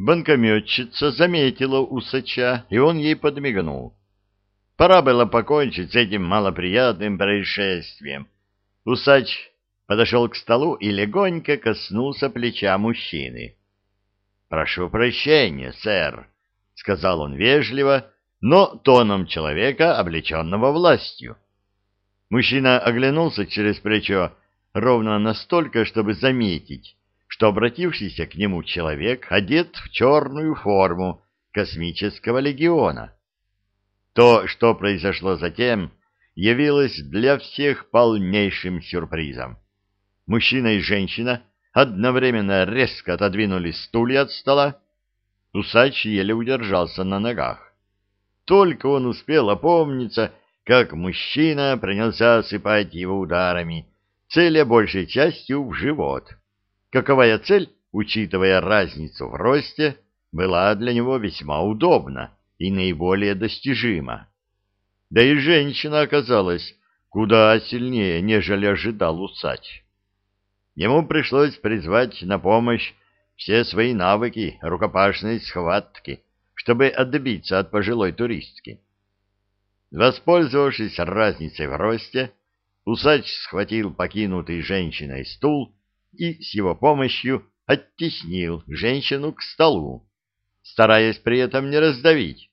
Банкометчица заметила усача, и он ей подмигнул. Пора было покончить с этим малоприятным происшествием. Усач подошел к столу и легонько коснулся плеча мужчины. — Прошу прощения, сэр, — сказал он вежливо, но тоном человека, облеченного властью. Мужчина оглянулся через плечо ровно настолько, чтобы заметить, что обратившийся к нему человек одет в черную форму космического легиона. То, что произошло затем, явилось для всех полнейшим сюрпризом. Мужчина и женщина одновременно резко отодвинули стулья от стола. Усач еле удержался на ногах. Только он успел опомниться, как мужчина принялся осыпать его ударами, целя большей частью в живот. Каковая цель, учитывая разницу в росте, была для него весьма удобна и наиболее достижима. Да и женщина оказалась куда сильнее, нежели ожидал усач. Ему пришлось призвать на помощь все свои навыки рукопашной схватки, чтобы отбиться от пожилой туристки. Воспользовавшись разницей в росте, усач схватил покинутый женщиной стул и с его помощью оттеснил женщину к столу, стараясь при этом не раздавить.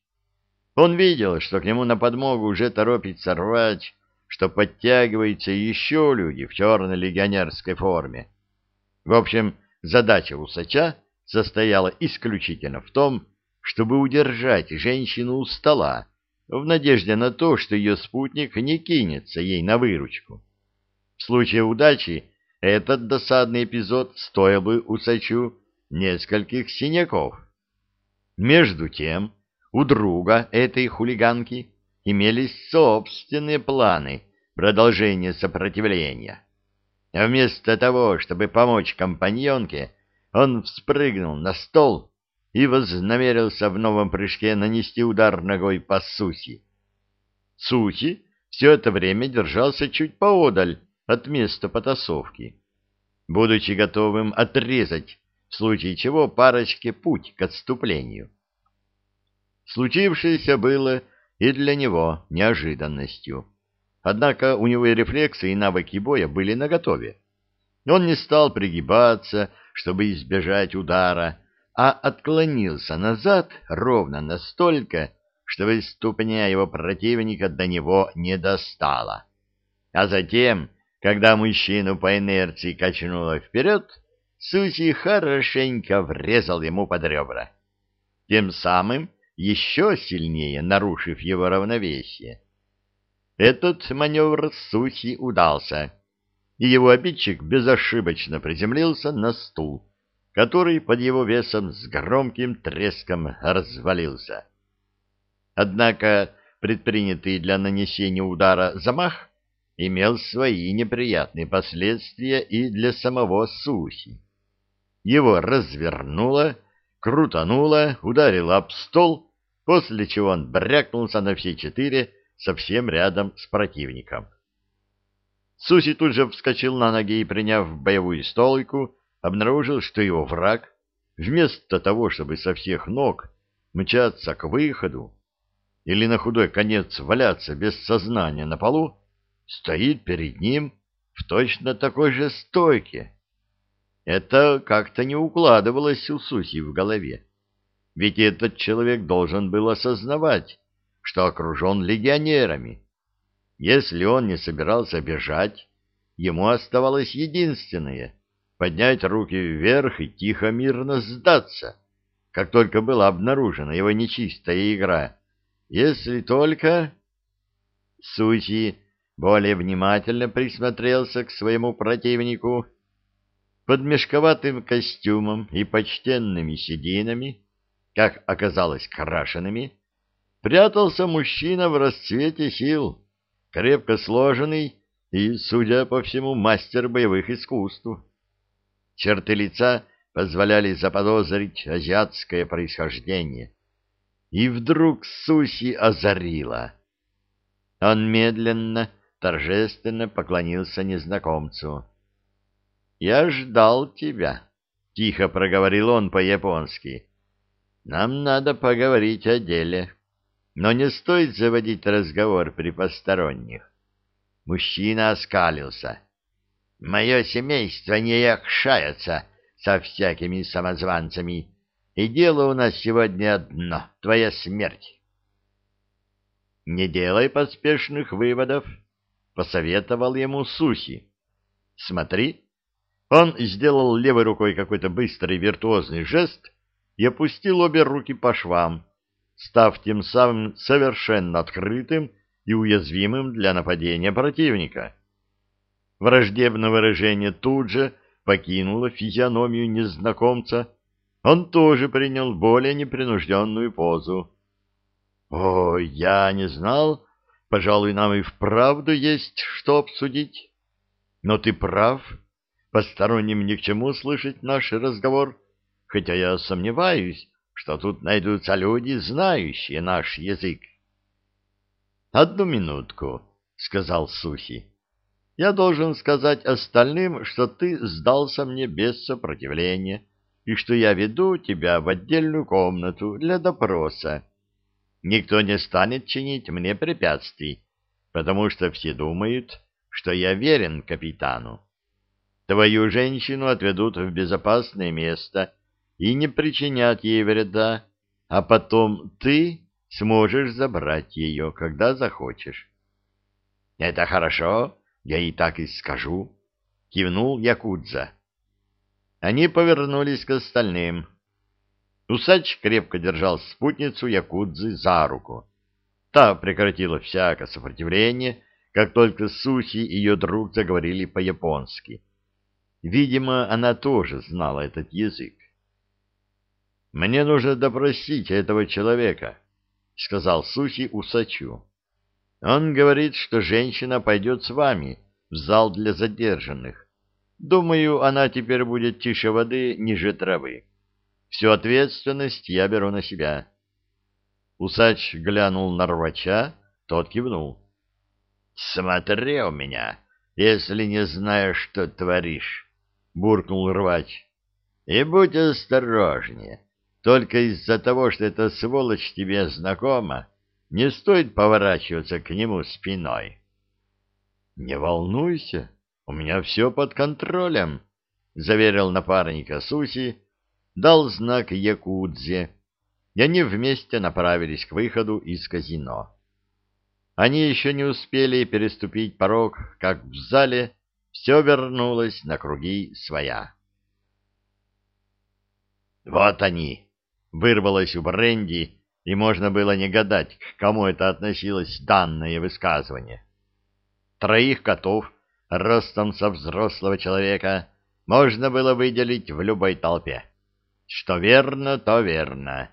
Он видел, что к нему на подмогу уже торопится рвать, что подтягиваются еще люди в черной легионерской форме. В общем, задача усача состояла исключительно в том, чтобы удержать женщину у стола, в надежде на то, что ее спутник не кинется ей на выручку. В случае удачи этот досадный эпизод стоил бы усачу нескольких синяков. Между тем, у друга этой хулиганки имелись собственные планы продолжения сопротивления. Вместо того, чтобы помочь компаньонке, он вспрыгнул на стол и вознамерился в новом прыжке нанести удар ногой по Суси. Суси все это время держался чуть поодаль от места потасовки, будучи готовым отрезать, в случае чего, парочке путь к отступлению. Случившееся было и для него неожиданностью. Однако у него и рефлексы, и навыки боя были наготове. Он не стал пригибаться, чтобы избежать удара, а отклонился назад ровно настолько, чтобы ступня его противника до него не достала. А затем, когда мужчину по инерции качнуло вперед, Суси хорошенько врезал ему под ребра. Тем самым еще сильнее нарушив его равновесие. Этот маневр Суси удался, и его обидчик безошибочно приземлился на стул, который под его весом с громким треском развалился. Однако предпринятый для нанесения удара замах имел свои неприятные последствия и для самого Суси. Его развернуло, крутануло, ударило об стол, после чего он брякнулся на все четыре совсем рядом с противником. Суси тут же вскочил на ноги и, приняв боевую стойку, обнаружил, что его враг, вместо того, чтобы со всех ног мчаться к выходу или на худой конец валяться без сознания на полу, стоит перед ним в точно такой же стойке. Это как-то не укладывалось у Суси в голове. Ведь этот человек должен был осознавать, что окружен легионерами. Если он не собирался бежать, ему оставалось единственное — поднять руки вверх и тихо мирно сдаться, как только была обнаружена его нечистая игра. Если только... Суси более внимательно присмотрелся к своему противнику под мешковатым костюмом и почтенными сединами, как оказалось крашенными, прятался мужчина в расцвете сил, крепко сложенный и, судя по всему, мастер боевых искусств. Черты лица позволяли заподозрить азиатское происхождение. И вдруг Суси озарила. Он медленно, торжественно поклонился незнакомцу. «Я ждал тебя», — тихо проговорил он по-японски. нам надо поговорить о деле, но не стоит заводить разговор при посторонних. Мужчина оскалился. Мое семейство не якшается со всякими самозванцами, и дело у нас сегодня одно — твоя смерть. — Не делай поспешных выводов, — посоветовал ему Сухи. — Смотри. Он сделал левой рукой какой-то быстрый виртуозный жест и опустил обе руки по швам, став тем самым совершенно открытым и уязвимым для нападения противника. Враждебное выражение тут же покинуло физиономию незнакомца, он тоже принял более непринужденную позу. — О, я не знал. Пожалуй, нам и вправду есть что обсудить. Но ты прав. Посторонним ни к чему слышать наш разговор, хотя я сомневаюсь, что тут найдутся люди, знающие наш язык. — Одну минутку, — сказал Сухий. — Я должен сказать остальным, что ты сдался мне без сопротивления. — и что я веду тебя в отдельную комнату для допроса. Никто не станет чинить мне препятствий, потому что все думают, что я верен капитану. Твою женщину отведут в безопасное место и не причинят ей вреда, а потом ты сможешь забрать ее, когда захочешь. — Это хорошо, я и так и скажу, — кивнул Якудза. Они повернулись к остальным. Усач крепко держал спутницу Якудзы за руку. Та прекратила всякое сопротивление, как только Сухи и ее друг заговорили по-японски. Видимо, она тоже знала этот язык. «Мне нужно допросить этого человека», — сказал Сухи Усачу. «Он говорит, что женщина пойдет с вами в зал для задержанных. Думаю, она теперь будет тише воды, ниже травы. Всю ответственность я беру на себя. Усач глянул на рвача, тот кивнул. — Смотри у меня, если не знаешь, что творишь, — буркнул рвач. — И будь осторожнее. Только из-за того, что эта сволочь тебе знакома, не стоит поворачиваться к нему спиной. — Не волнуйся, — У меня все под контролем, — заверил напарника Суси, дал знак Якудзе, и они вместе направились к выходу из казино. Они еще не успели переступить порог, как в зале все вернулось на круги своя. «Вот они!» — вырвалось у Бренди, и можно было не гадать, к кому это относилось данное высказывание. Троих котов ростом со взрослого человека, можно было выделить в любой толпе. Что верно, то верно.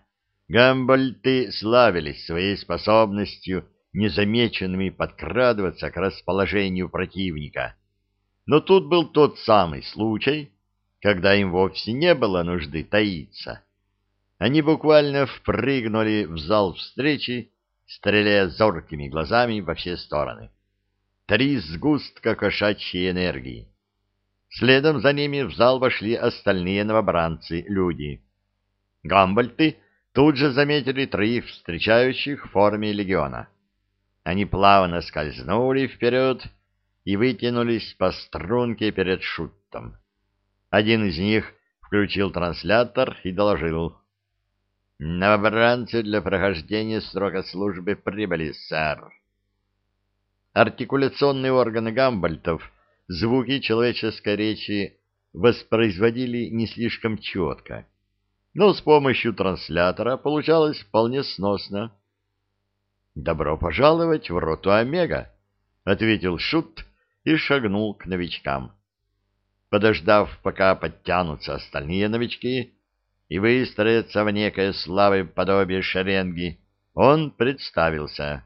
Гамбольты славились своей способностью незамеченными подкрадываться к расположению противника. Но тут был тот самый случай, когда им вовсе не было нужды таиться. Они буквально впрыгнули в зал встречи, стреляя зоркими глазами во все стороны три сгустка кошачьей энергии. Следом за ними в зал вошли остальные новобранцы, люди. Гамбольты тут же заметили троих встречающих в форме легиона. Они плавно скользнули вперед и вытянулись по струнке перед шутом. Один из них включил транслятор и доложил. «Новобранцы для прохождения срока службы прибыли, сэр». Артикуляционные органы гамбальтов звуки человеческой речи воспроизводили не слишком четко, но с помощью транслятора получалось вполне сносно. «Добро пожаловать в роту Омега», — ответил Шут и шагнул к новичкам. Подождав, пока подтянутся остальные новички и выстроятся в некое славы подобие шеренги, он представился.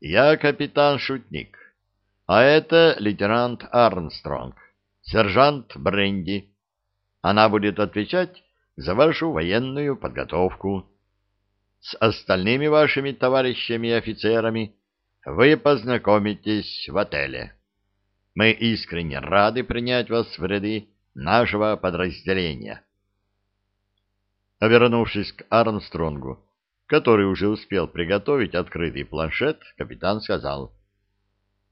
Я капитан-шутник, а это лейтенант Армстронг, сержант Бренди. Она будет отвечать за вашу военную подготовку. С остальными вашими товарищами и офицерами вы познакомитесь в отеле. Мы искренне рады принять вас в ряды нашего подразделения. Вернувшись к Армстронгу, который уже успел приготовить открытый планшет, капитан сказал. —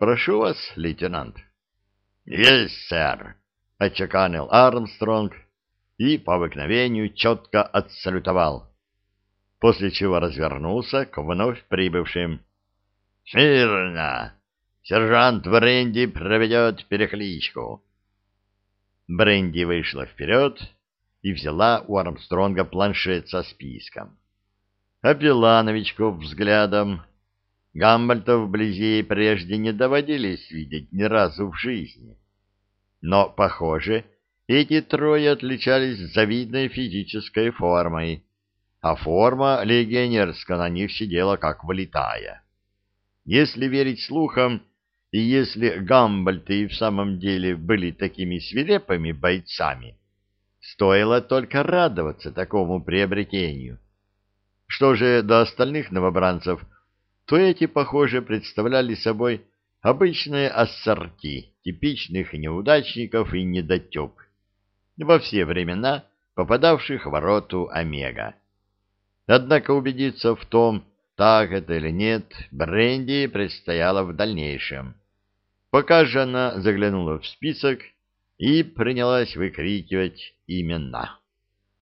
Прошу вас, лейтенант. — Есть, сэр, — отчеканил Армстронг и по обыкновению четко отсалютовал, после чего развернулся к вновь прибывшим. — Смирно! Сержант Бренди проведет перекличку. Бренди вышла вперед и взяла у Армстронга планшет со списком. Обвела новичков взглядом. Гамбальта вблизи прежде не доводились видеть ни разу в жизни. Но, похоже, эти трое отличались завидной физической формой, а форма легионерская на них сидела как влитая. Если верить слухам, и если Гамбальты и в самом деле были такими свирепыми бойцами, стоило только радоваться такому приобретению. Что же до остальных новобранцев, то эти, похоже, представляли собой обычные ассорти типичных неудачников и недотеп, во все времена попадавших в роту Омега. Однако убедиться в том, так это или нет, Бренди предстояло в дальнейшем пока же она заглянула в список и принялась выкрикивать имена.